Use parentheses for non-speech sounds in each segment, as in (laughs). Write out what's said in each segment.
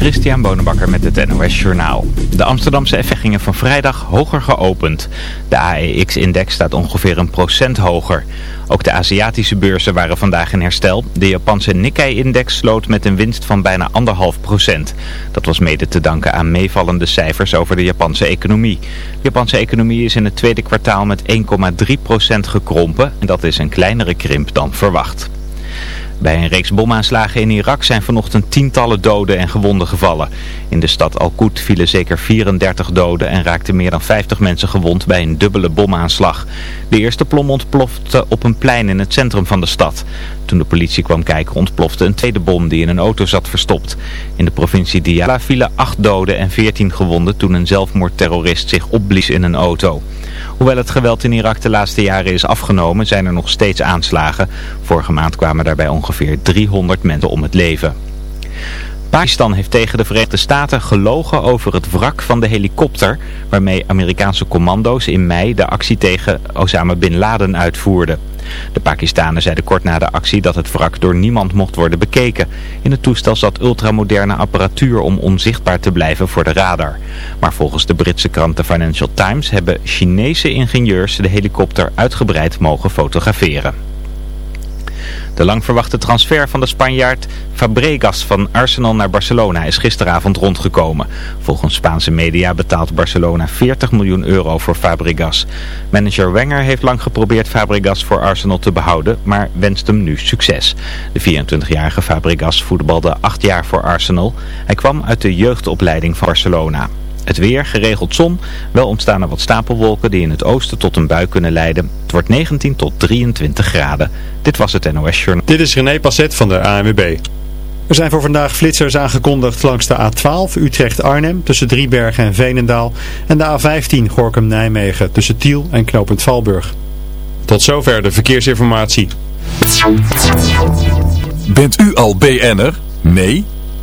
Christian Bonenbakker met het NOS Journaal. De Amsterdamse effecten gingen van vrijdag hoger geopend. De AEX-index staat ongeveer een procent hoger. Ook de Aziatische beurzen waren vandaag in herstel. De Japanse Nikkei-index sloot met een winst van bijna anderhalf procent. Dat was mede te danken aan meevallende cijfers over de Japanse economie. De Japanse economie is in het tweede kwartaal met 1,3 procent gekrompen. En dat is een kleinere krimp dan verwacht. Bij een reeks bomaanslagen in Irak zijn vanochtend tientallen doden en gewonden gevallen. In de stad Al-Qud vielen zeker 34 doden en raakten meer dan 50 mensen gewond bij een dubbele bomaanslag. De eerste plom ontplofte op een plein in het centrum van de stad. Toen de politie kwam kijken ontplofte een tweede bom die in een auto zat verstopt. In de provincie Diyala vielen 8 doden en 14 gewonden toen een zelfmoordterrorist zich opblies in een auto. Hoewel het geweld in Irak de laatste jaren is afgenomen, zijn er nog steeds aanslagen. Vorige maand kwamen daarbij ongeveer 300 mensen om het leven. Pakistan heeft tegen de Verenigde Staten gelogen over het wrak van de helikopter waarmee Amerikaanse commando's in mei de actie tegen Osama Bin Laden uitvoerden. De Pakistanen zeiden kort na de actie dat het wrak door niemand mocht worden bekeken. In het toestel zat ultramoderne apparatuur om onzichtbaar te blijven voor de radar. Maar volgens de Britse krant The Financial Times hebben Chinese ingenieurs de helikopter uitgebreid mogen fotograferen. De lang verwachte transfer van de Spanjaard Fabregas van Arsenal naar Barcelona is gisteravond rondgekomen. Volgens Spaanse media betaalt Barcelona 40 miljoen euro voor Fabregas. Manager Wenger heeft lang geprobeerd Fabregas voor Arsenal te behouden, maar wenst hem nu succes. De 24-jarige Fabregas voetbalde acht jaar voor Arsenal. Hij kwam uit de jeugdopleiding van Barcelona. Het weer, geregeld zon. Wel ontstaan er wat stapelwolken die in het oosten tot een bui kunnen leiden. Het wordt 19 tot 23 graden. Dit was het NOS Journal. Dit is René Passet van de ANWB. Er zijn voor vandaag flitsers aangekondigd langs de A12 Utrecht-Arnhem tussen Driebergen en Veenendaal. En de A15 Gorkum-Nijmegen tussen Tiel en Knopend Valburg. Tot zover de verkeersinformatie. Bent u al BN'er? Nee?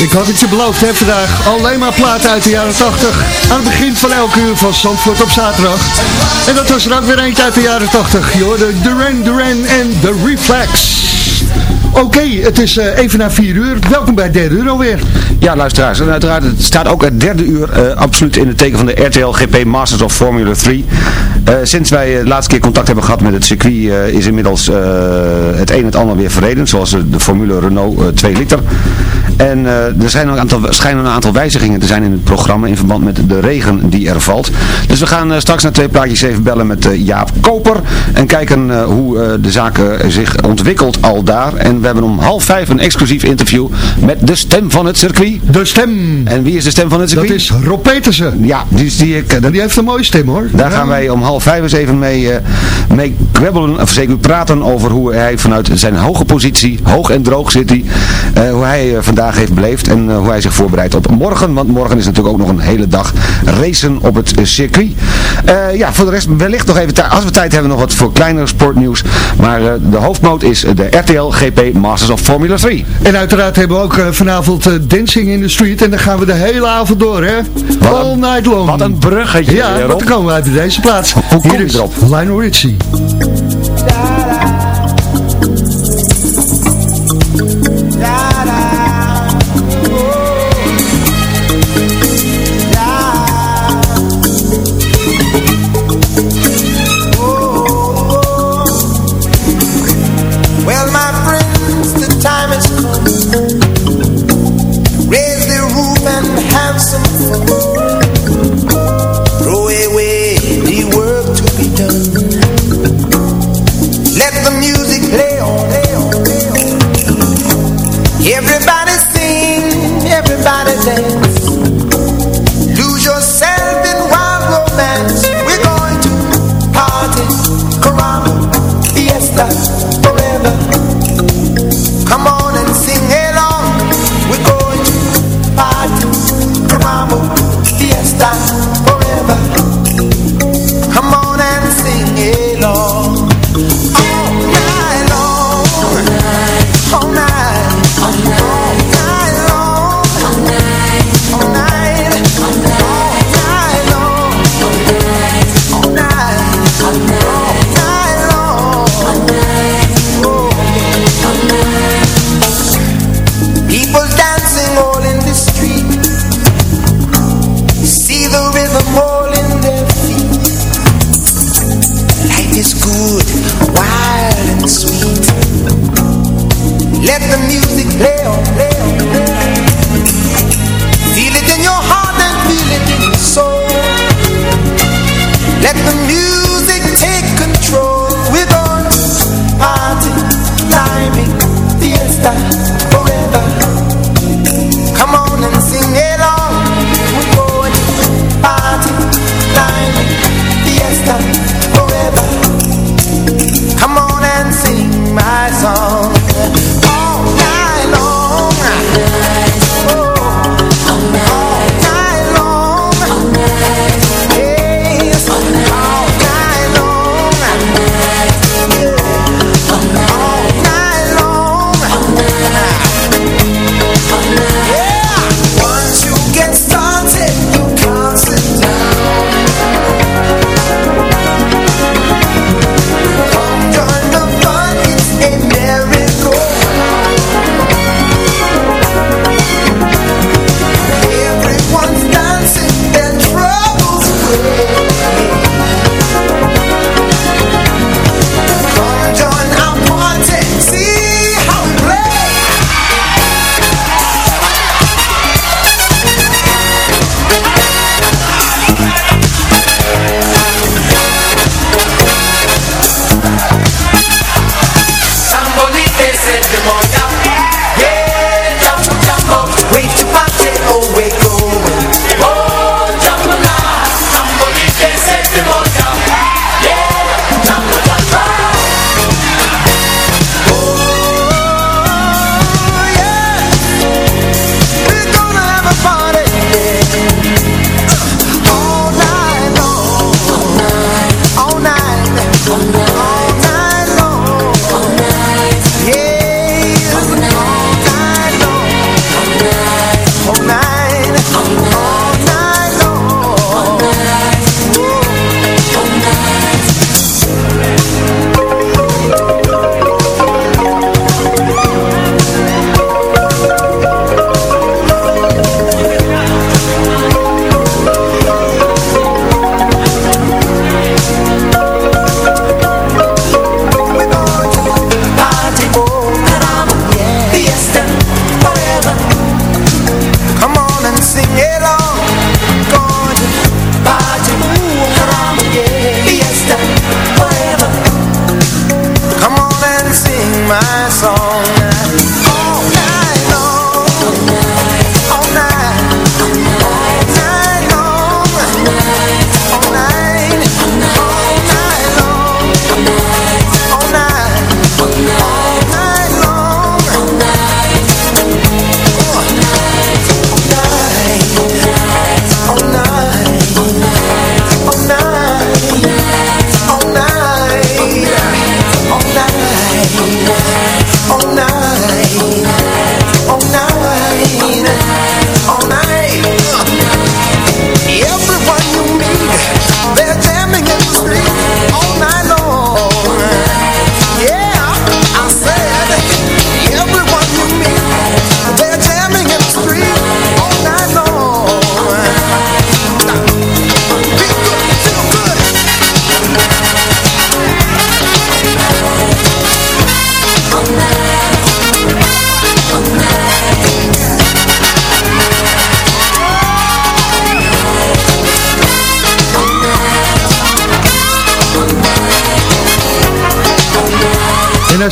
Ik had het je beloofd, vandaag. Alleen maar platen uit de jaren 80. Aan het begin van elke uur van Zandvoort op zaterdag. En dat was er ook weer eentje uit de jaren 80. Je hoorde Duran Duran en The Reflex. Oké, het is eh, even na vier uur. Welkom bij derde uur. Ja, luisteraars. En uiteraard, het staat ook het derde uur eh, absoluut in het teken van de RTL GP Masters of Formula 3. Eh, sinds wij de laatste keer contact hebben gehad met het circuit is inmiddels het een en het ander weer verreden. Zoals de Formule Renault 2 liter. En er zijn een aantal, schijnen een aantal wijzigingen te zijn in het programma in verband met de regen die er valt. Dus we gaan straks naar twee plaatjes even bellen met Jaap Koper. En kijken hoe de zaken zich ontwikkelt al daar. En we hebben om half vijf een exclusief interview met de stem van het circuit. De stem. En wie is de stem van het circuit? Dat is Rob Petersen. Ja, die, die, ik, die heeft een mooie stem hoor. Daar gaan wij om half vijf eens even mee, mee kwebbelen, of zeker praten over hoe hij vanuit zijn hoge positie, hoog en droog zit hij, hoe hij uh, vandaag heeft beleefd en hoe hij zich voorbereidt op morgen. Want morgen is natuurlijk ook nog een hele dag racen op het circuit. ja, voor de rest wellicht nog even, als we tijd hebben, nog wat voor kleinere sportnieuws. Maar de hoofdmoot is de RTL GP Masters of Formula 3. En uiteraard hebben we ook vanavond Dancing in the Street. En dan gaan we de hele avond door, hè? Wat All een, night long. Wat een bruggetje. Ja, dan komen we uit deze plaats. Hoe kom je is erop? Lionel Richie.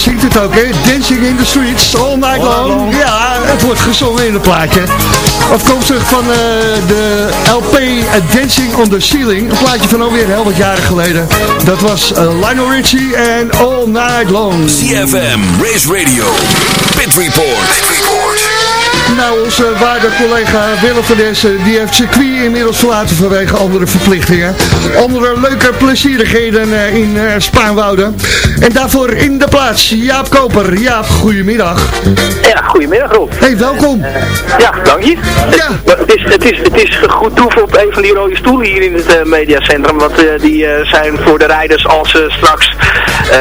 Zingt het ook, hè? Dancing in the streets, all night long. Ja, het wordt gezongen in het plaatje. Afkomstig van eh, de LP eh, Dancing on the Ceiling. Een plaatje van alweer heel wat jaren geleden. Dat was uh, Lionel Richie en All Night Long. CFM, Race Radio, Pit Report. Nou, onze waarde collega Willem van Dessen, die heeft circuit inmiddels verlaten vanwege andere verplichtingen. Andere leuke plezierigheden eh, in Spaanwouden. En daarvoor in de plaats, Jaap Koper. Jaap, goedemiddag. Ja, goedemiddag Rob. Hey, welkom. Ja, dank je. Ja. Het, is, het, is, het is goed toeven op een van die rode stoelen hier in het eh, mediacentrum. Want eh, die eh, zijn voor de rijders als ze straks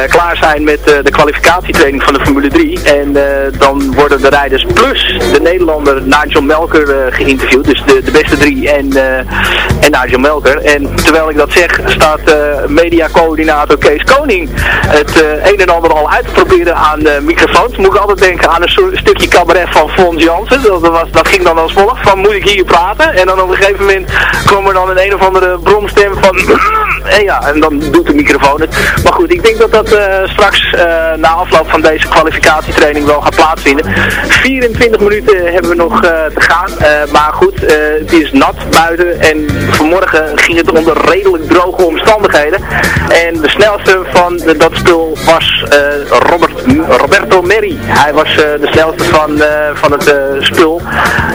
klaar zijn met eh, de kwalificatietraining van de Formule 3. En eh, dan worden de rijders plus de Nederlander Nigel Melker eh, geïnterviewd. Dus de, de beste drie en, eh, en Nigel Melker. En terwijl ik dat zeg, staat eh mediacoördinator Kees Koning het eh, een en ander al uit te proberen aan microfoons. Moet ik altijd denken aan een stukje cabaret van Fons Jansen. Dat, was, dat ging dan als volgt. Van moet ik hier praten? En dan op een gegeven moment kwam er dan een een of andere bromstem van... en ja, en dan doet de microfoon het. Maar goed, ik denk dat dat eh, straks eh, na afloop van deze kwalificatietraining wel gaat plaatsvinden. 24 minuten hebben we nog eh, te gaan. Maar goed, het is nat buiten en vanmorgen ging het onder redelijk droge omstandigheden. En de snelste van dat spul was Robert, Roberto Merri. Hij was de snelste van, van het spul.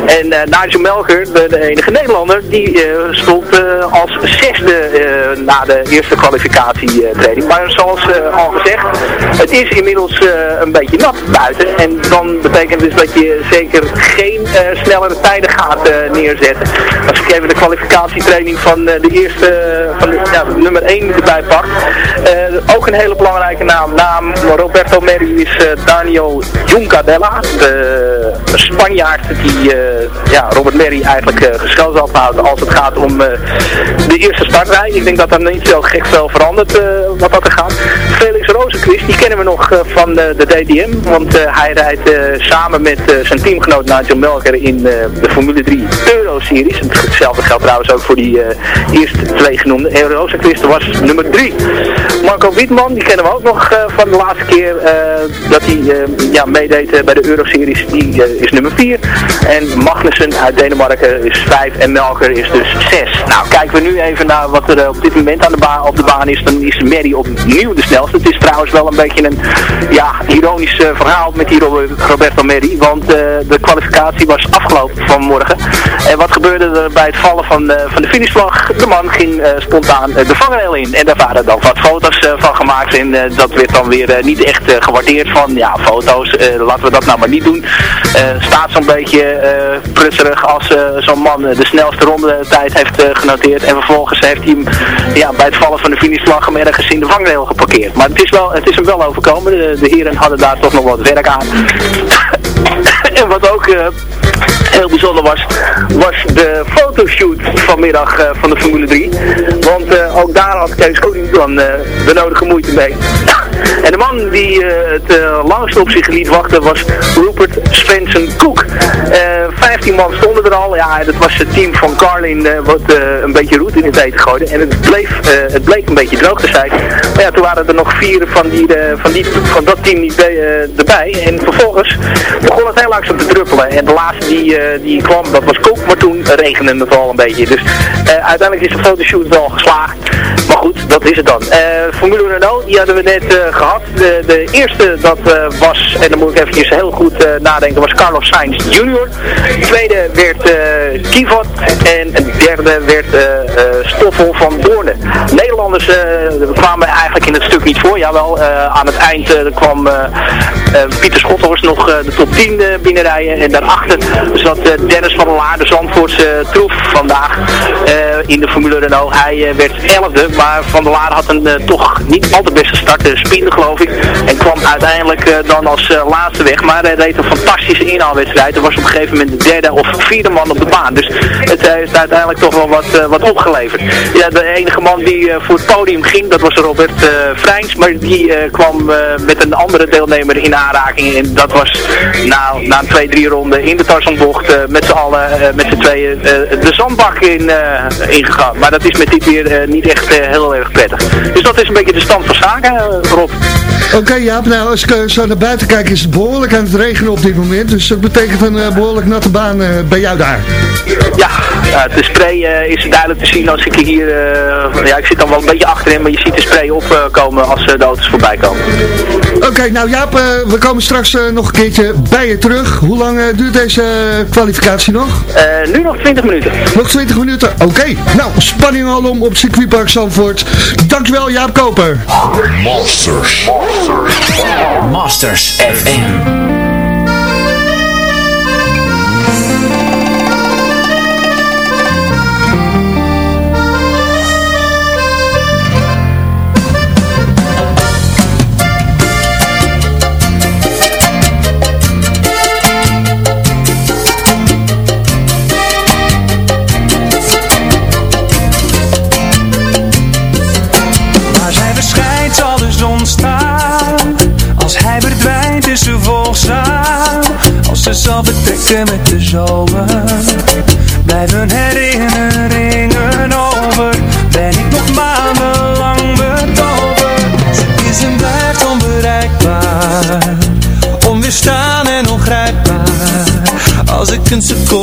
En Nigel Melker, de, de enige Nederlander, die stond als zesde eh, na de eerste kwalificatietraining. Maar zoals eh, al gezegd, het is inmiddels eh, een beetje nat buiten. En dan betekent dus dat je zeker geen eh, snellere tijden gaat eh, neerzetten. Als ik even de kwalificatietraining van eh, de eerste, van ja, nummer 1 erbij pak. Eh, ook een hele belangrijke naam. Naam Roberto Merri is eh, Daniel Juncadella. De Spanjaard die eh, ja, Robert Merri eigenlijk uh, gescheld houden als het gaat om eh, de eerste startrij. Ik denk dat er niet zo gek veel verandert eh, wat dat er gaat. Felix Rozenquist, die kennen we nog eh, van de, de DTM. Want eh, hij rijdt eh, samen met eh, zijn teamgenoot Nigel Melker in eh, de Formule 3 Euro Series. En Hetzelfde geldt trouwens ook voor die eh, eerste twee genoemde. En Rozenquist was nummer 3. Marco Wietman, die kennen we ook nog eh, van de laatste keer eh, dat hij eh, ja, meedeed eh, bij de Euro Series. Die eh, is nummer 4. En Magnussen uit Denemarken is 5 en Melker is dus 6. Nou, kijken we nu even naar wat er eh, op dit moment aan de baan, op de baan is. Dan is Merry opnieuw de snelste. Het is trouwens wel een beetje een ja, ironisch eh, verhaal met die Robert- Roberto Merry. Want eh, de kwalificatie was afgelopen vanmorgen. En wat gebeurde er bij het vallen van, van de finishvlag? De man ging spontaan de vangrail in. En daar waren dan wat foto's van gemaakt. En dat werd dan weer niet echt gewaardeerd van, ja, foto's, laten we dat nou maar niet doen. Staat zo'n beetje prutserig als eh, zo'n man eh, de snelste rondetijd heeft eh, genoteerd. En vervolgens heeft hij hem ja, bij het vallen van de finishvlag hem ergens in de vangrail geparkeerd. Maar het is, wel, het is hem wel overkomen. De, de heren hadden daar toch nog wat werk aan. (coughs) en wat ook... heel bijzonder was, was de fotoshoot vanmiddag eh, van de Formule 3. Want eh, ook daar had Kees Koning dan eh, de nodige moeite mee. En de man die het langst op zich liet wachten was Rupert Svensson Cook. Eh 15 man stonden er al. Ja, dat was het team van Carlin wat een beetje roet in het eten gooide. En het, bleef, het bleek een beetje droog te zijn. Maar ja, toen waren er nog vier van, die, van, die, van dat team niet bij, erbij. En vervolgens begon het heel langzaam te druppelen. En de laatste die, eh, die kwam, dat was Cook. Maar toen regende het al een beetje. Dus eh, uiteindelijk is de fotoshoot wel geslaagd. Maar goed, dat is het dan. Eh, Formule Renault, die hadden we net eh, gehad. De, de eerste dat was, en dan moet ik eventjes heel goed nadenken, was Carlos Sainz Jr. De tweede werd Kivot. En een derde werd Stoffel van Doornen. Nederlanders kwamen eigenlijk in het stuk niet voor. Jawel, aan het eind kwam Pieter Schothorst nog de top 10 eh, binnenrijden. En daarachter zat eh, Dennis van der Laar, de Zandvoortse troef vandaag eh, in de Formule Renault. Hij eh, werd 11e, maar Van der Laar had een eh, toch niet al te beste start, uh, spierde geloof ik. En kwam uiteindelijk eh, dan als eh, laatste weg. Maar hij reed een fantastische inhaalwedstrijd. Er was op een gegeven moment de derde of vierde man op de baan. Dus het heeft uiteindelijk toch wel wat, eh, wat opgeleverd. Ja, de enige man die eh, voor het podium ging, dat was Robert uh, Vrijns, maar die kwam met een andere deelnemer in aanraking. En dat was nou, na twee, drie ronden in de Tarzanbocht met z'n allen, met z'n tweeën, de zandbak in, ingegaan. Maar dat is met dit weer niet echt heel erg prettig. Dus dat is een beetje de stand van zaken, Rob. Oké Jaap, nou als ik zo naar buiten kijk is het behoorlijk aan het regenen op dit moment. Dus dat betekent een behoorlijk natte baan bij jou daar. Ja, de spray is duidelijk te zien als ik hier, ja ik zit dan wel een beetje achterin, maar je ziet de spray opkomen als de auto's voorbij komen. Oké, nou Jaap, we komen straks nog een keertje bij je terug. Hoe lang duurt deze kwalificatie nog? nu nog 20 minuten. Nog 20 minuten, oké. Nou, spanning al om op circuitpark Zandvoort. Dankjewel Jaap Koper. Masters. Masters FM. Zal betrekken met de zomer. Blijven herinneringen over. Ben ik nog maandenlang betoverd. Ze is en blijft onbereikbaar. Onweerstaan en ongrijpbaar. Als ik een seconde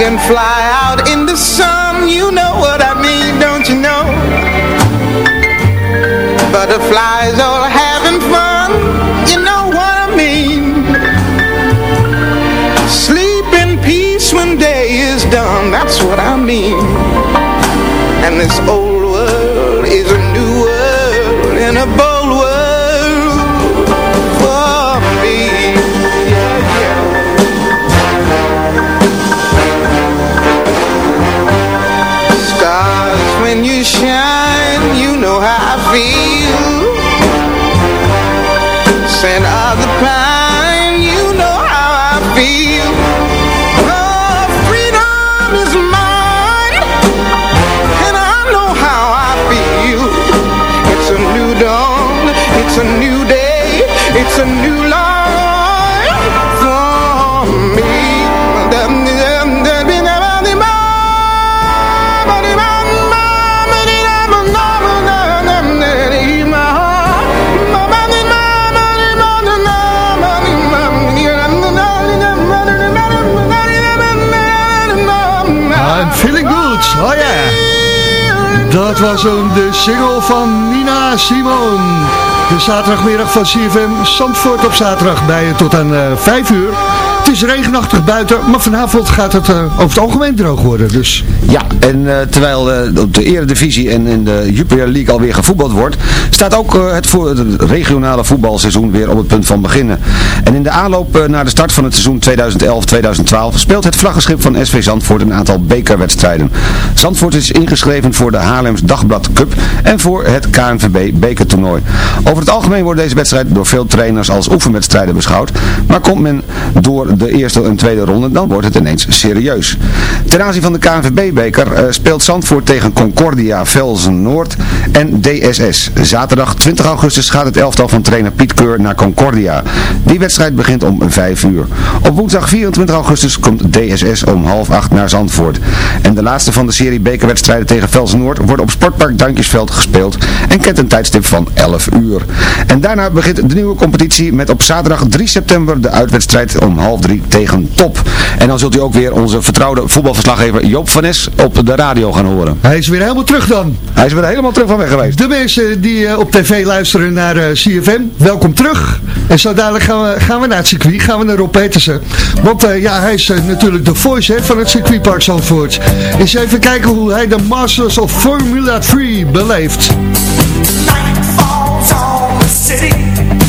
Fly out in the sun, you know what I mean, don't you know? Butterflies all having fun, you know what I mean? Sleep in peace when day is done, that's what I mean. And this old world is a new world in a bold world Dat was hem, de single van Nina Simon. De zaterdagmiddag van CFM Zandvoort op zaterdag bij tot aan eh 5 uur. Het is regenachtig buiten, maar vanavond gaat het eh, over het algemeen droog worden. Dus Ja, en eh, terwijl eh, op de Eredivisie en in de Jupiler League alweer gevoetbald wordt, staat ook het, het regionale voetbalseizoen weer op het punt van beginnen. En in de aanloop naar de start van het seizoen 2011-2012 speelt het vlaggenschip van SV Zandvoort een aantal bekerwedstrijden. Zandvoort is ingeschreven voor de Haarlems Dagblad Cup en voor het KNVB bekertoernooi. Over het algemeen worden deze wedstrijden door veel trainers als oefenwedstrijden beschouwd, maar komt men door de eerste en tweede ronde, dan wordt het ineens serieus. Ten aanzien van de KNVB-beker eh, speelt Zandvoort tegen Concordia Velzen Noord en DSS. Zaterdag 20 augustus gaat het elftal van trainer Piet Keur naar Concordia. Die wedstrijd begint om 5 uur. Op woensdag 24 augustus komt DSS om half 8 naar Zandvoort. En de laatste van de serie bekerwedstrijden tegen Velzen Noord wordt op Sportpark Duinkjesveld gespeeld en kent een tijdstip van 11 uur. En daarna begint de nieuwe competitie met op zaterdag 3 september de uitwedstrijd om half 3 tegen Top. En dan zult u ook weer onze vertrouwde voetbalverslaggever Joop van Nes op de radio gaan horen. hij is weer helemaal terug dan. Hij is weer helemaal terug van weg geweest. De mensen die eh, op tv luisteren naar eh, CFM, welkom terug. En zo dadelijk gaan we, gaan we naar het circuit, gaan we naar Rob Petersen. Want eh, ja, hij is natuurlijk de voice hè, van het circuitpark Zandvoort. Eens even kijken hoe hij de Masters of Formula 3 beleeft. Night falls on the city.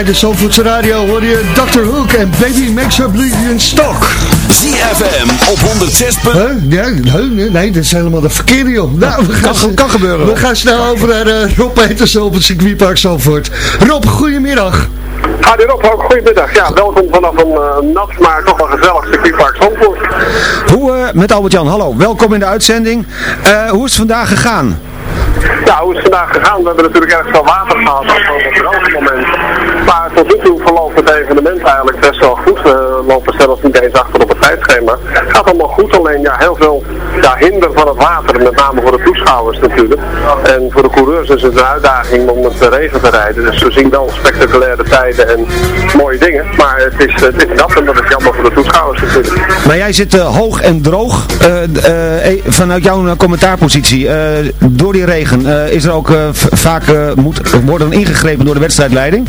Bij de Zandvoortse Radio hoor je Dr. Hook en Baby Makes a Oblivion Stock. ZFM op 106. Huh? Ja, nee, nee, dat is helemaal de verkeerde joh. Nou, we gaan, Kan- kan gebeuren. We gaan snel over naar eh, Rob Petersen op het circuitpark Zandvoort. Rob, goedemiddag. Hadi Rob, ook goedemiddag. Ja, welkom vanaf een eh, nat, maar toch wel gezellig circuitpark Zandvoort. Hoe, eh, met Albert-Jan, hallo. Welkom in de uitzending. Eh, hoe is het vandaag gegaan? Ja, hoe is het vandaag gegaan? We hebben natuurlijk erg veel water gehad op droge moment. Maar tot nu toe verloopt het evenement eigenlijk best wel goed. We lopen zelfs niet eens achter op het tijdschema. Het gaat allemaal goed, alleen ja, heel veel ja, hinder van het water, met name voor de toeschouwers natuurlijk. En voor de coureurs is het een uitdaging om met de regen te rijden. Dus we zien wel spectaculaire tijden en mooie dingen. Maar het is, het is nat en dat is jammer voor de toeschouwers natuurlijk. Maar jij zit eh, hoog en droog. eh, eh, vanuit jouw commentaarpositie. door die regen eh, is er ook eh, vaak eh, moet worden ingegrepen door de wedstrijdleiding?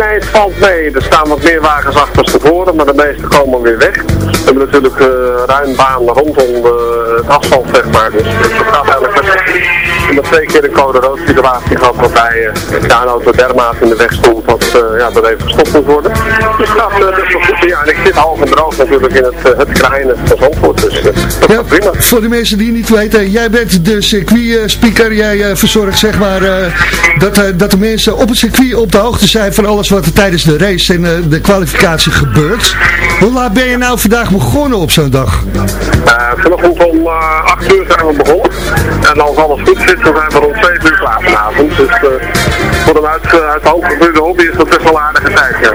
Nee, het valt mee. Er staan wat meer wagens achter tevoren, maar de meeste komen weer weg. We hebben natuurlijk eh ruim baan rondom de, het asfalt, zeg maar. Dus het gaat eigenlijk. We hebben twee keer een code rood situatie gehad waarbij eh, ja, een auto dermate in de weg stond dat eh, ja, dat even gestopt moet worden. Dus eh, best wel goed. Ja, en ik zit half droog natuurlijk in het, eh, het kraaien van Zandvoort. Dus eh, dat gaat prima. Voor de mensen die niet weten, jij bent de circuitspeaker. Jij eh, verzorgt zeg maar eh, dat, eh, dat de mensen op het circuit op de hoogte zijn van alles wat tijdens de race en eh, de kwalificatie gebeurt. Hoe laat ben je nou vandaag begonnen op zo'n dag? Eh, vanochtend om eh 8 uur zijn we begonnen. En als alles goed zit, dan zijn we rond 7 uur klaar vanavond. Dus voor een uit, eh, uit de hobby is dat best wel een aardige tijd. Ja.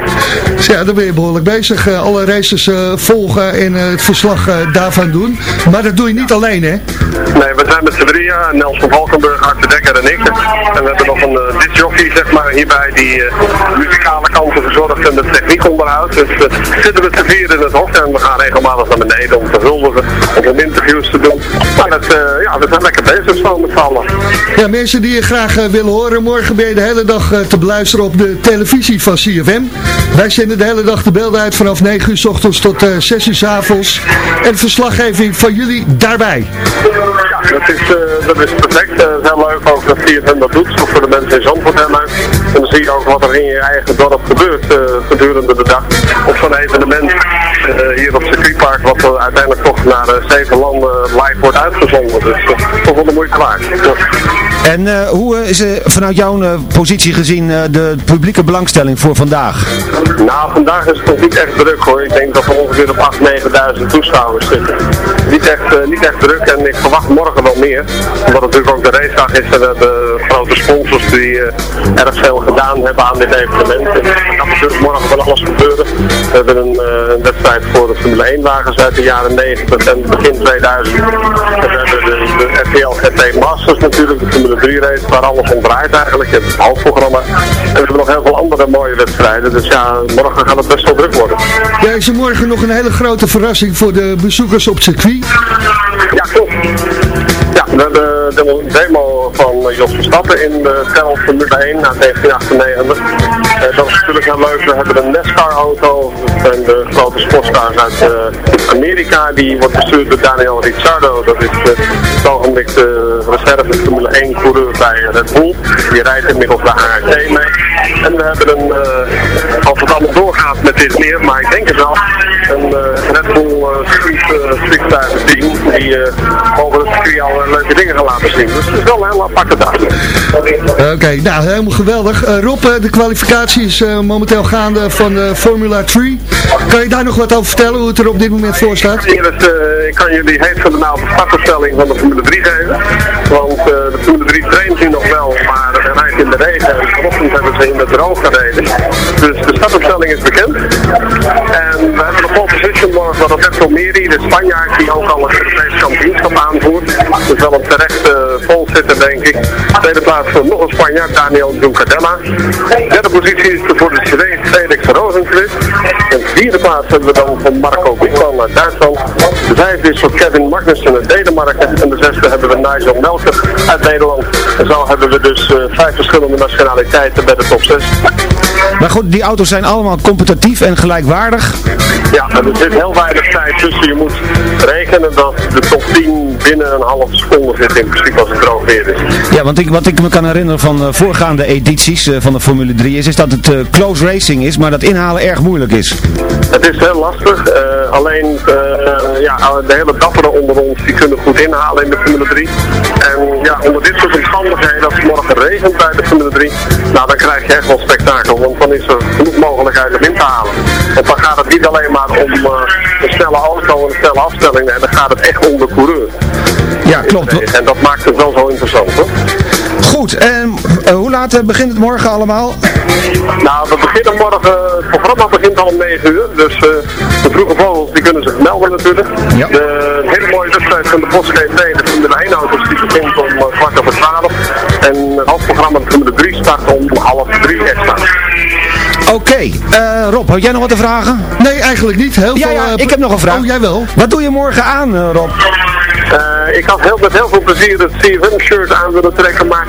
Dus ja, dan ben je behoorlijk bezig. eh, alle races eh, volgen en het verslag daarvan doen. Maar dat doe je niet alleen, hè? Nee, we zijn met z'n drieën, Nels van Valkenburg, Art de Dekker en ik. En we hebben nog een uh, discjockey, zeg maar, hierbij die eh, muzikale kanten verzorgt en de techniek onderhoudt. Dus zitten we z'n vier in het hok en we gaan regelmatig naar beneden om te huldigen, of om interviews te doen. Maar het, ja, we zijn lekker bezig zo met z'n allen. Ja, mensen die je graag willen horen. Morgen ben je de hele dag eh, te beluisteren op de televisie van CFM. Wij zenden de hele dag de beelden uit vanaf 9 uur s ochtends tot eh 6 uur s avonds. En verslaggeving van jullie daarbij. Dat is, eh, dat is perfect. Eh, het is heel leuk ook dat CFM dat doet, voor de mensen in Zandvoort heel leuk. En dan zie je ook wat er in je eigen dorp gebeurt eh, gedurende de dag op zo'n evenement eh, hier op het circuitpark, wat eh, uiteindelijk toch naar eh, zeven landen live wordt uitgezonden. Dus eh, toch wel de moeite waard. En eh, hoe eh, is eh, vanuit jouw eh, positie gezien eh, de publieke belangstelling voor vandaag? Nou, vandaag is het nog niet echt druk hoor. Ik denk dat we ongeveer op 8.000, 9.000 toeschouwers zitten. Niet echt, eh, niet echt druk en ik verwacht morgen wel meer. Omdat het natuurlijk ook de racedag is en we hebben grote sponsors die eh, erg veel gedaan hebben aan dit evenement. En er kan natuurlijk morgen van alles gebeuren. We hebben een, eh, een wedstrijd voor de Formule 1 wagens uit de jaren 90 en begin 2000. En we hebben de, de RTL GT Masters natuurlijk, de Formule 3 race waar alles om draait eigenlijk. Het hoofdprogramma. En we hebben nog heel veel andere mooie wedstrijden. Dus ja, morgen gaat het best wel druk worden. Ja, is er morgen nog een hele grote verrassing voor de bezoekers op circuit. Ja, klopt. We hebben de demo van Jos Verstappen in de tel Formule 1 uit 1998. Eh, dat is natuurlijk heel leuk. We hebben een NASCAR-auto. Dat zijn de grote sportcars uit eh, Amerika. Die wordt bestuurd door Daniel Ricciardo. Dat is op het de reserve Formule 1 coureur bij Red Bull. Die rijdt inmiddels bij ART mee. En we hebben een, eh, als het allemaal doorgaat met dit weer, maar ik denk het wel, een eh, Red Bull uh, vliegtuigenteam die over het circuit al leuke dingen gaan laten zien. Dus het is wel een hele aparte Oké, nou helemaal geweldig. Eh, Rob, eh, de kwalificatie is eh, momenteel gaande van eh, Formula 3. Kan je daar nog wat over vertellen, hoe het er op dit moment voor staat? Hier is, eh, ik kan jullie heet van de naam de startopstelling van de Formule 3 geven. Want de Formule 3 traint nu nog wel, maar hij rijdt in de regen. En vanochtend hebben ze in de droog gereden. Dus de startopstelling is bekend. En we hebben de pole position van Roberto Meri, de Spanjaard die ook al het Europese kampioenschap aanvoert. Dus wel een terechte zitten denk ik. Tweede plaats voor nog een Spanjaard, Daniel Juncadella. Derde positie is voor de Chinees Felix Rosenquist. En vierde plaats hebben we dan van Marco Wiesman uit Duitsland. De vijfde is voor Kevin Magnussen uit Denemarken. En de zesde hebben we Nigel Melker uit Nederland. En zo hebben we dus eh, vijf verschillende nationaliteiten bij de top 6. Maar goed, die auto's zijn allemaal competitief en gelijkwaardig. Ja, er zit heel weinig tijd tussen. Je moet rekenen dat de top 10 binnen een halve seconde zit in principe als het droog weer is. Ja, want ik, wat ik me kan herinneren van eh, voorgaande edities eh, van de Formule 3 is, is dat het eh, close racing is, maar dat inhalen erg moeilijk is. Het is heel lastig, alleen ja, de hele dapperen onder ons die kunnen goed inhalen in de Formule 3. En ja, onder dit soort omstandigheden, als het morgen regent bij de Formule 3, nou dan krijg je echt wel spektakel, want dan is er genoeg mogelijkheid om in te halen. Want dan gaat het niet alleen maar om eh, een snelle auto en een snelle afstelling, nee, dan gaat het echt om de coureur. Ja, klopt. En dat maakt het wel zo interessant hoor. Goed, en eh, hoe laat eh, begint het morgen allemaal? Nou, we beginnen morgen, het programma begint al om 9 uur, dus eh, de vroege vogels die kunnen zich melden natuurlijk. Ja. De hele mooie wedstrijd van de Bosch GT, de Formule 1 auto's, die begint om eh, kwart over 12. En het hoofdprogramma de Formule 3 start om half 3 extra. Oké, eh, Rob, had jij nog wat te vragen? Nee, eigenlijk niet. Heel Ja, veel, ja, eh, ik heb nog een vraag. Oh, jij wel? Wat doe je morgen aan, eh, Rob? Eh, ik had heel, met heel veel plezier het CFM-shirt aan willen trekken, maar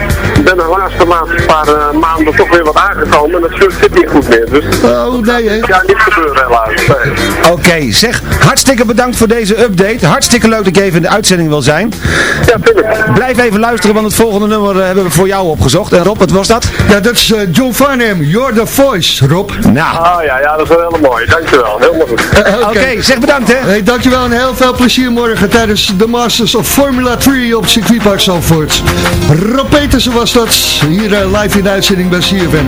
ben de laatste paar eh, maanden toch weer wat aangekomen en het zit niet goed meer. Dus Oh, nee, hè? ja, niet gebeuren helaas. Nee. Oké, zeg, hartstikke bedankt voor deze update. Hartstikke leuk dat je even in de uitzending wil zijn. Ja, tuurlijk. Blijf even luisteren, want het volgende nummer eh, hebben we voor jou opgezocht. En Rob, wat was dat? Ja, dat is eh, John Farnham, You're the Voice, Rob. Nou, Oh ja, ja, dat is wel heel mooi. Dankjewel. Helemaal goed. Oké, zeg bedankt hè. Hey, dankjewel en heel veel plezier morgen tijdens de Masters of Formula 3 op het circuitpark Zandvoort. Rob Petersen was dat, hier eh, live in de uitzending bij CFM.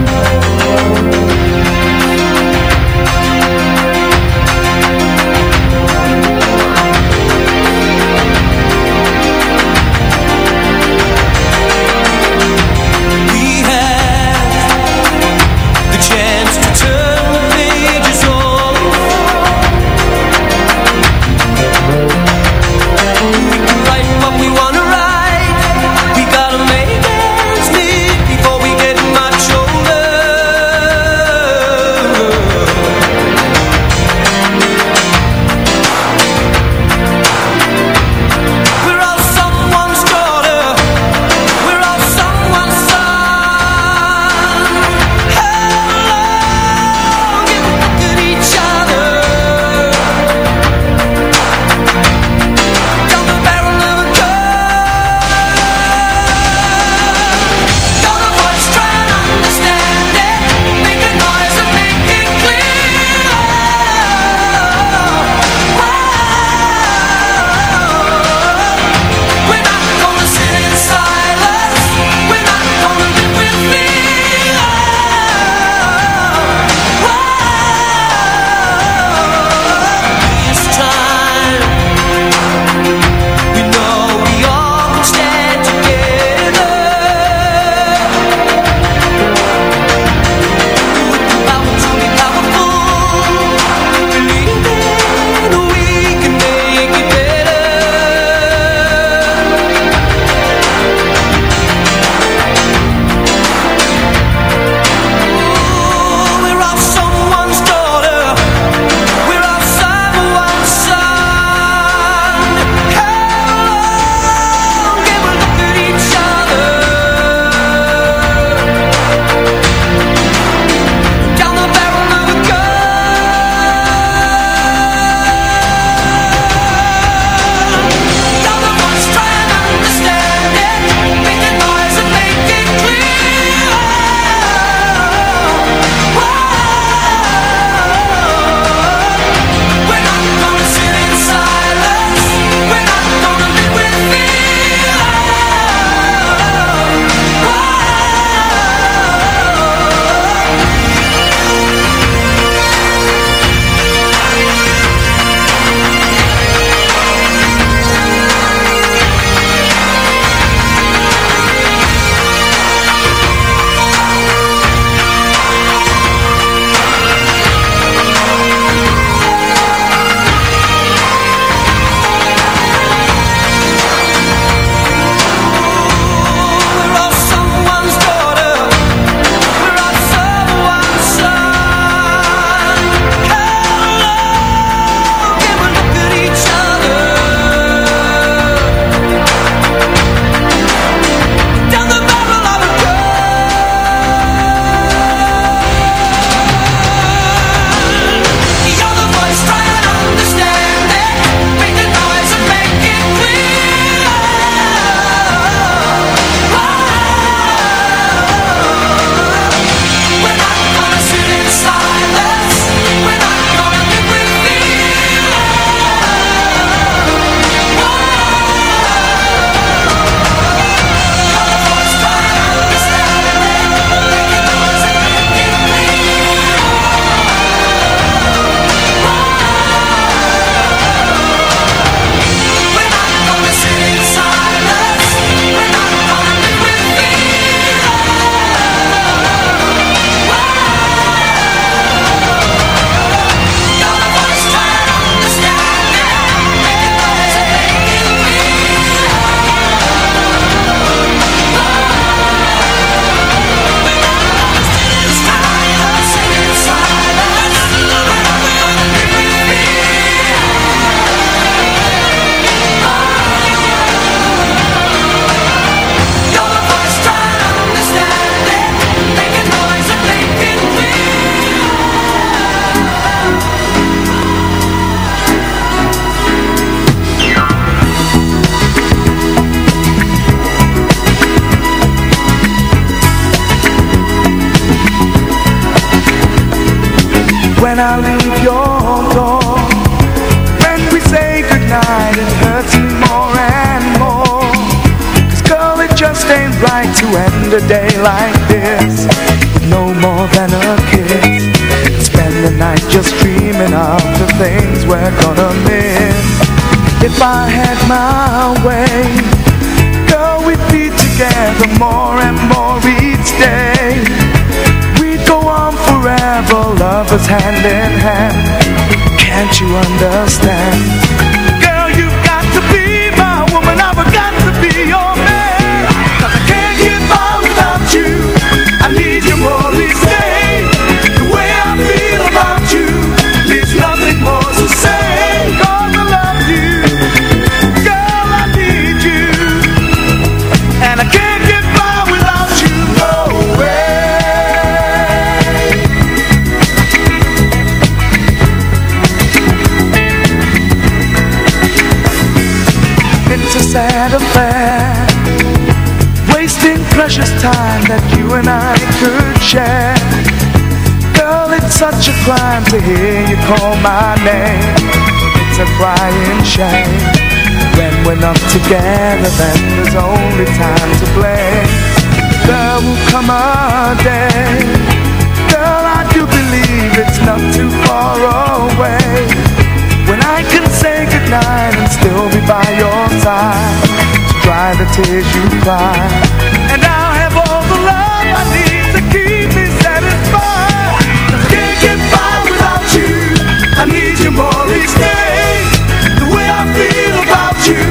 Understand? Hear you call my name. It's a crying shame When we're not together then there's only time to blame There will come a day Girl, I do believe it's not too far away. When I can say goodnight and still be by your side To dry the tears you cry. And I'll have all the love I need to keep me satisfied you each day. The way I feel about you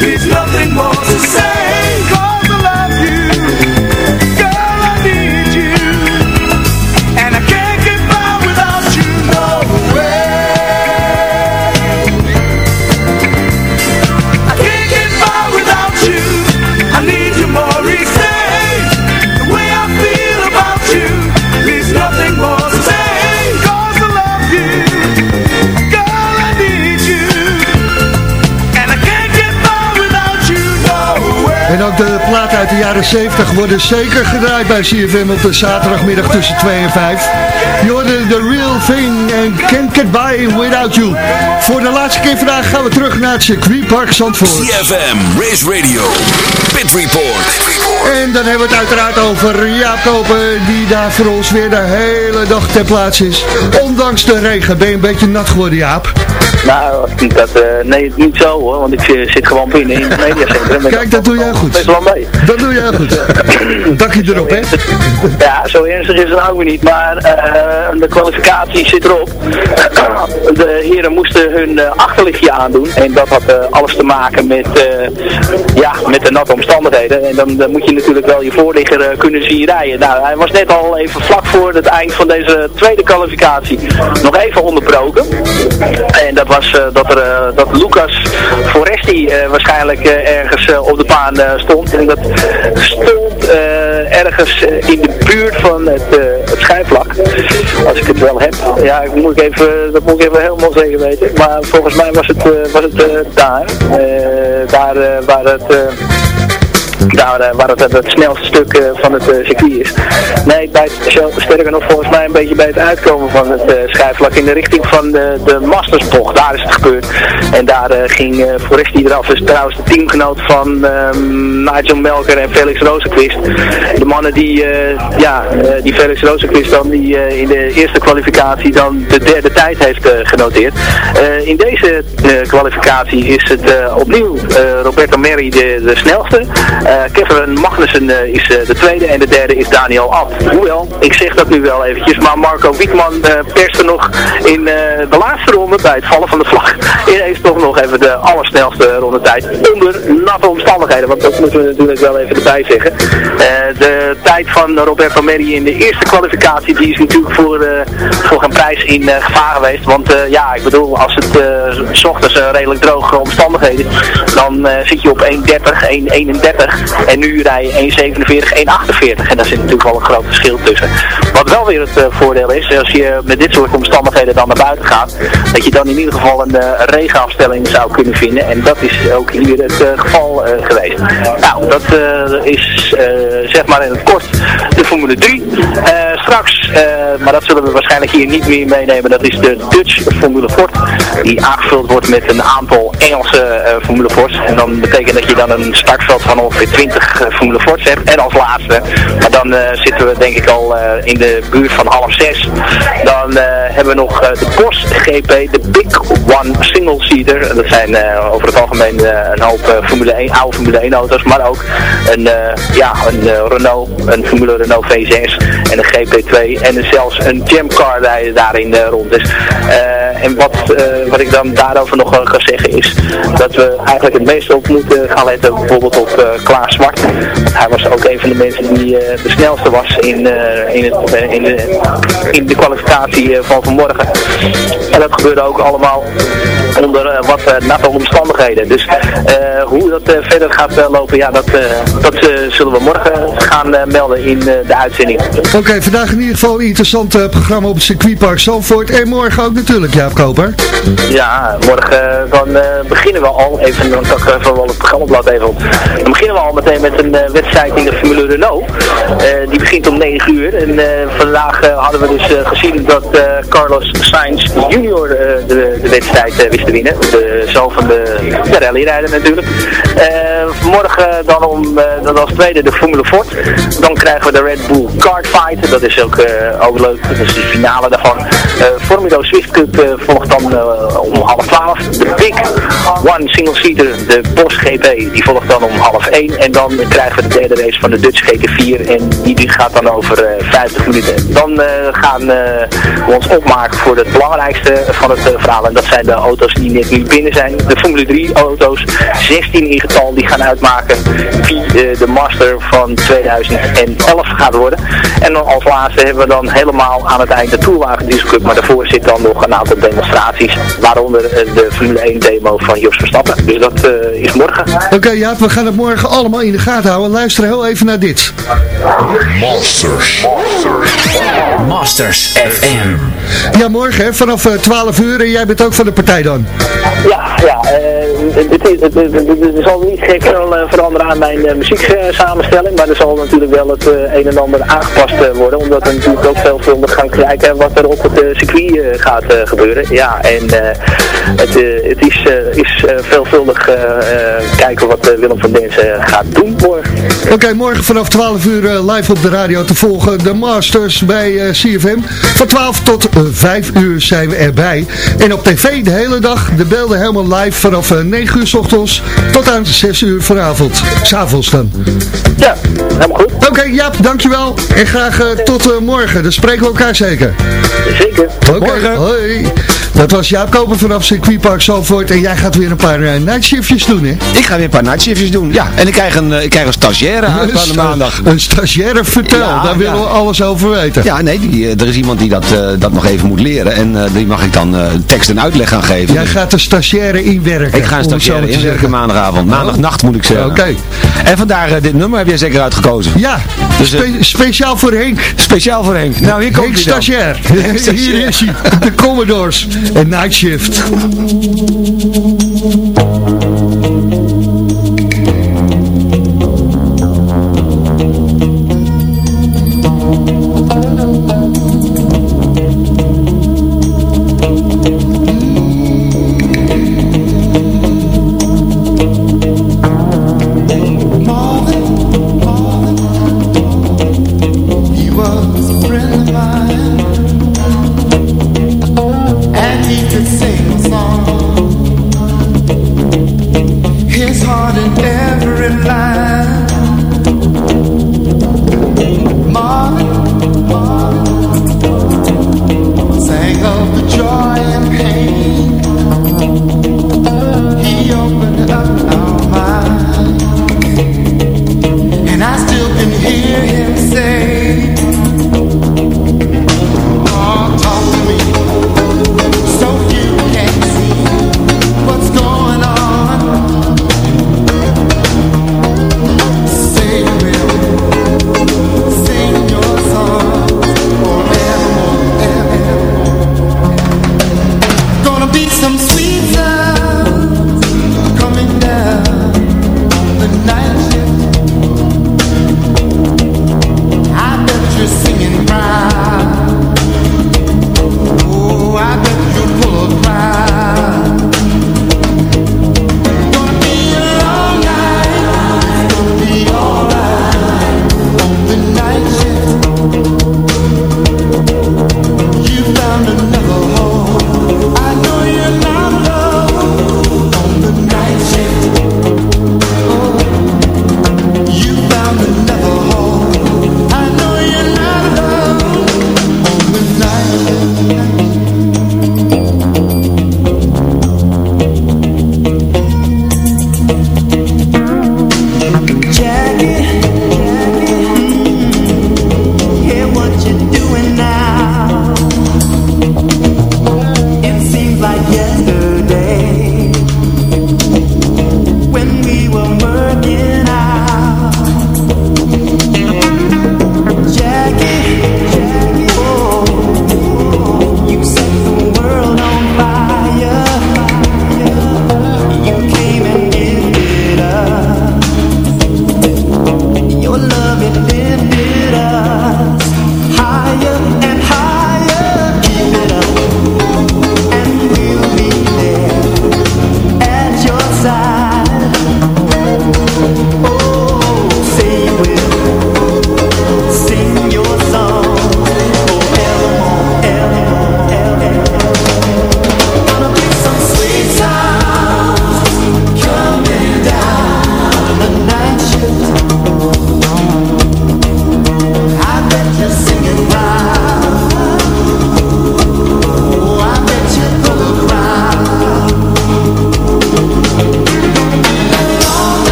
Leaves nothing more to say ook de platen uit de jaren 70 worden zeker gedraaid bij CFM op de zaterdagmiddag tussen 2 en 5. Je hoorde The Real Thing en Can't Get By Without You. Voor de laatste keer vandaag gaan we terug naar het circuitpark Zandvoort. CFM, Race Radio, Pit Report. En dan hebben we het uiteraard over Jaap Koper, die daar voor ons weer de hele dag ter plaatse is. Ondanks de regen. Ben je een beetje nat geworden, Jaap? Nou, dat, eh, nee, niet zo hoor, want ik eh, zit gewoon binnen in het mediacentrum. En Kijk, dat doe jij goed. Best wel mee. Dat doe jij goed. (laughs) (laughs) Dakje erop, hè? Ja, zo ernstig is het ook weer niet, maar eh, de kwalificatie zit erop. De heren moesten hun eh, achterlichtje aandoen en dat had eh, alles te maken met, ja, met de natte omstandigheden. En dan, dan moet je natuurlijk wel je voorligger kunnen zien rijden. Nou, hij was net al even vlak voor het eind van deze tweede kwalificatie nog even onderbroken. En dat was dat, er, dat Lucas Foresti waarschijnlijk ergens op de baan stond. En dat stond ergens eh, in de buurt van het, eh, het schijfvlak. Als ik het wel heb. Ja, ik moet even, dat moet ik even helemaal zeker weten. Maar volgens mij was het, eh, was het daar. Daar waar het... eh, daar eh, waar het, het, het snelste stuk eh, van het eh, circuit is. Nee, bij het, sterker nog volgens mij een beetje bij het uitkomen van het eh schijfvlak in de richting van de, de Mastersbocht. Daar is het gebeurd. En daar eh, ging eh Foresti eraf. Dus trouwens de teamgenoot van ehm, Nigel Melker en Felix Rozenquist. De mannen die, eh, ja, eh, die Felix Rozenquist dan die eh, in de eerste kwalificatie dan de derde tijd heeft eh, genoteerd. Eh, in deze eh, kwalificatie is het eh, opnieuw eh, Roberto Merri de, de snelste. Eh, Kevin Magnussen eh, is eh, de tweede en de derde is Daniel Abt. Hoewel, ik zeg dat nu wel eventjes, maar Marco Wietman perste nog in de laatste ronde bij het vallen van de vlag. Ineens toch nog even de allersnelste rondetijd onder natte omstandigheden, want dat moeten we natuurlijk wel even erbij zeggen. De tijd van Roberto Merri in de eerste kwalificatie, die is natuurlijk voor, voor geen prijs in gevaar geweest. Want ja, ik bedoel, als het ochtends redelijk droge omstandigheden, dan zit je op 1.30, 1.31 en nu rij je 1.47, 1.48. En daar zit natuurlijk wel een groot verschil tussen. Wat wel weer het eh, voordeel is, als je met dit soort omstandigheden dan naar buiten gaat, dat je dan in ieder geval een eh, regenafstelling zou kunnen vinden. En dat is ook hier het eh, geval geweest. Nou, dat is zeg maar in het kort de Formule 3. Eh, straks, maar dat zullen we waarschijnlijk hier niet meer meenemen, dat is de Dutch Formule Ford. Die aangevuld wordt met een aantal Engelse Formule Fords. En dan betekent dat je dan een startveld van ongeveer 20 eh, Formule Fords hebt. En als laatste, maar dan eh, zitten we denk ik al eh, in de buurt van half zes. Dan hebben we nog de Bosch GP, de Big One Single Seater. Dat zijn over het algemeen een hoop Formule 1, oude Formule 1 auto's, maar ook een, ja, een Renault, een Formule Renault V6 en een GP2 en zelfs een Jamcar rijden daarin rond. Dus, en wat, eh, wat ik dan daarover nog ga zeggen is dat we eigenlijk het meest op moeten gaan letten bijvoorbeeld op eh, Klaas Zwart. Hij was ook een van de mensen die eh, de snelste was in, in, het, in, de, in de kwalificatie van vanmorgen. En dat gebeurde ook allemaal onder wat natte omstandigheden. Dus hoe dat verder gaat lopen, ja, dat, dat zullen we morgen gaan melden in de uitzending. Oké, vandaag in ieder geval een interessant programma op het circuitpark Zandvoort. En morgen ook natuurlijk, Ja, morgen eh, eh, beginnen we al, even, dan ik even wel het programmablad even. Dan beginnen we al meteen met een eh, wedstrijd in de Formule Renault. Eh, die begint om 9 uur. En vandaag hadden we dus gezien dat Carlos Sainz junior de, de wedstrijd wist te winnen. De zoon van de, de rallyrijder natuurlijk. Morgen dan om, dan als tweede de Formule Ford. Dan krijgen we de Red Bull Kart Fight. Dat is ook, ook leuk. Dat is de finale daarvan. Formido Swift Cup eh, volgt dan eh, om half twaalf. De Big One Single Seater, de Bosch GP, die volgt dan om half één. En dan krijgen we de derde race van de Dutch GT4. En die, die gaat dan over eh 50 minuten. Dan eh, gaan eh, we ons opmaken voor het belangrijkste van het eh, verhaal. En dat zijn de auto's die net nu binnen zijn. De Formule 3 auto's, 16 in getal, die gaan uitmaken wie eh, de master van 2011 gaat worden. En dan als laatste hebben we dan helemaal aan het eind de Tourwagen Diesel. Maar daarvoor zit dan nog een aantal demonstraties. Waaronder eh, de Formule 1 demo van Jos Verstappen. Dus dat eh, is morgen. Oké, Jaap, we gaan het morgen allemaal in de gaten houden. Luister heel even naar dit. Masters. Masters FM. Ja, morgen hè, vanaf eh, 12 uur. En jij bent ook van de partij dan. Ja, ja. eh, het- zal niet gek eh, veranderen aan mijn uh, muzieksamenstelling. Maar er zal natuurlijk wel het eh, een en ander aangepast worden. Omdat we natuurlijk ook veelvuldig gaan kijken wat er op het circuit gaat gebeuren. Ja, en het, het is, is veelvuldig kijken wat Willem van Densen gaat doen morgen. Oké, morgen vanaf 12 uur eh, live op de radio te volgen. De Masters bij eh, CFM. Van 12 tot eh, 5 uur zijn we erbij. En op tv de hele dag. De beelden helemaal live vanaf eh, 9 uur s ochtends tot aan 6 uur vanavond. S'avonds dan. Ja, helemaal goed. Oké, Jaap, dankjewel. En graag eh, tot eh, morgen. Dan spreken we elkaar zeker. Zeker. Oké, hoi. Dat was Jaap Koper vanaf circuitpark Zalvoort. En jij gaat weer een paar uh, nightshiftjes doen, hè? Ik ga weer een paar nightshiftjes doen. Ja, en ik krijg een, uh, ik krijg een stagiaire aanstaande maandag. Een stagiaire, vertel. Ja, Daar willen we alles over weten. Ja, nee, die, er is iemand die dat, uh, dat nog even moet leren. En die mag ik dan tekst en uitleg gaan geven. Jij gaat de stagiaire inwerken. Ik ga een stagiaire inwerken maandagavond. Maandagnacht moet ik zeggen. Oké. Okay. En vandaar dit nummer heb jij zeker uitgekozen. Ja, dus, spe speciaal voor Henk. Speciaal voor Henk. Nou, hier komt Henk stagiair. Hier is hij. De Commodores. En Night Shift.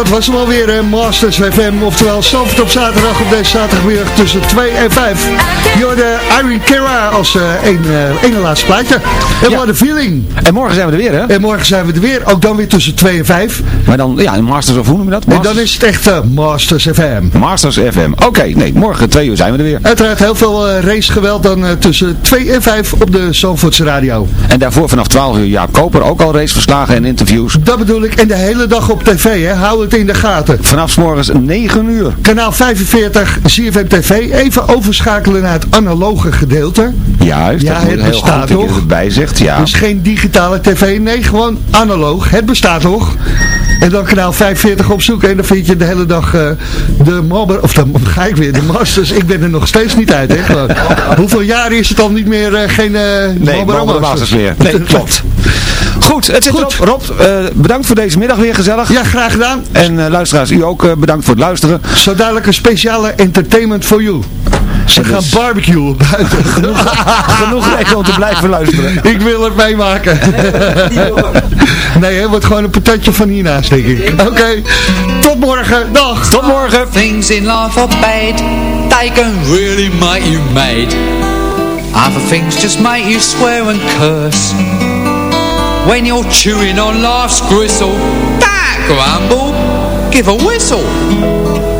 Dat was hem alweer, hè, Masters FM. Oftewel, Zandvoort op zaterdag op deze zaterdagmiddag tussen 2 en 5. Jorde Irene Kira als eh een, eh, ene laatste plaatje. En what a feeling. En morgen zijn we er weer, hè? En morgen zijn we er weer, ook dan weer tussen 2 en 5. Maar dan, ja, een Masters of hoe noem je dat? En dan is het echt eh, Masters FM. Masters FM. Oké, nee, morgen twee uur zijn we er weer. Uiteraard heel veel racegeweld dan tussen 2 en 5 op de Zandvoortse radio. En daarvoor vanaf 12 uur Jaap Koper, ook al raceverslagen en interviews. Dat bedoel ik. En de hele dag op tv, hè. Hou het in de gaten. Vanaf morgens 9 uur. Kanaal 45, CFM TV. Even overschakelen naar het analoge gedeelte. Juist, Ja, dat het heel bestaat toch? erbij zegt, ja. Dus geen digitale tv, nee, gewoon analoog. Het bestaat toch? En dan kanaal 45 opzoeken en dan vind je de hele dag eh, de Marlboro, of dan (laughs) ga ik weer, de Masters. Ik ben er nog steeds niet uit, hè. (laughs) Gewoon. Hoeveel jaar is het al niet meer eh, geen eh Nee, Marlboro Masters meer. Nee, (laughs) klopt. Goed, het zit erop. Rob, bedankt voor deze middag weer gezellig. Ja, graag gedaan. En luisteraars, u ook bedankt voor het luisteren. Zo dadelijk een speciale entertainment for you. Ze gaan dus- barbecue buiten. (laughs) Genoeg reden om te blijven luisteren. (laughs) Ik wil het meemaken. (laughs) nee, het wordt gewoon een patatje van hiernaast, denk ik. Oké, tot morgen. Dag. Tot morgen. Things in life are bad, they can really make you mad. Other things just make you swear and curse. When you're chewing on life's gristle, that grumble, give a whistle.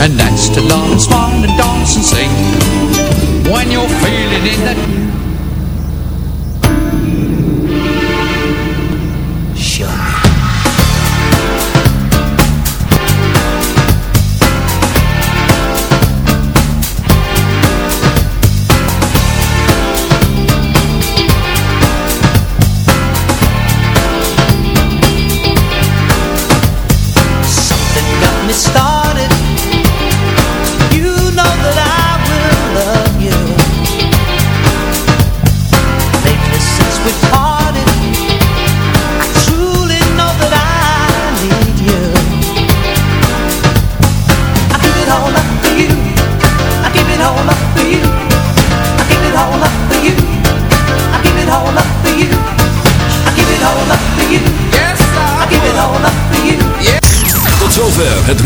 And that's to and smile and dance and sing. When you're feeling in the